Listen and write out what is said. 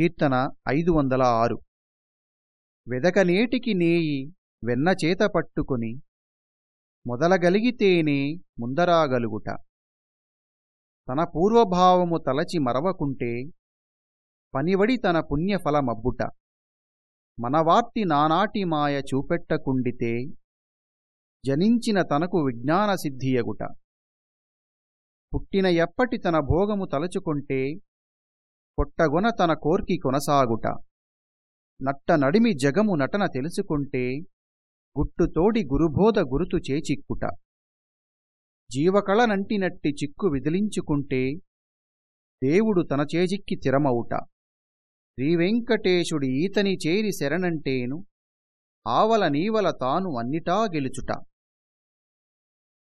కీర్తన ఐదు వందల ఆరు. వెదకనేటికి నేయి వెన్నచేత పట్టుకొని మొదలగలిగితేనే ముందరాగలుగుట. తన పూర్వభావము తలచి మరవకుంటే పనివడి తన పుణ్యఫలమబ్బుట. మనవార్తి నానాటి మాయ చూపెట్టకుండితే జనించిన తనకు విజ్ఞానసిద్ధియగుట. పుట్టిన ఎప్పటి తన భోగము తలచుకుంటే పొట్టగొన తన కోర్కి కొనసాగుట. నట్ట నడిమి జగము నటన తెలుసుకుంటే గుట్టుతోడి గురుబోధ గురుతు చేచిక్కుట. జీవకళ నంటినట్టి చిక్కు విదిలించుకుంటే దేవుడు తన చేజిక్కి తిరమవుట శ్రీవెంకటేశుడి ఈతని చేరి శరణంటేను ఆవల నీవల తాను అన్నిటా గెలుచుట.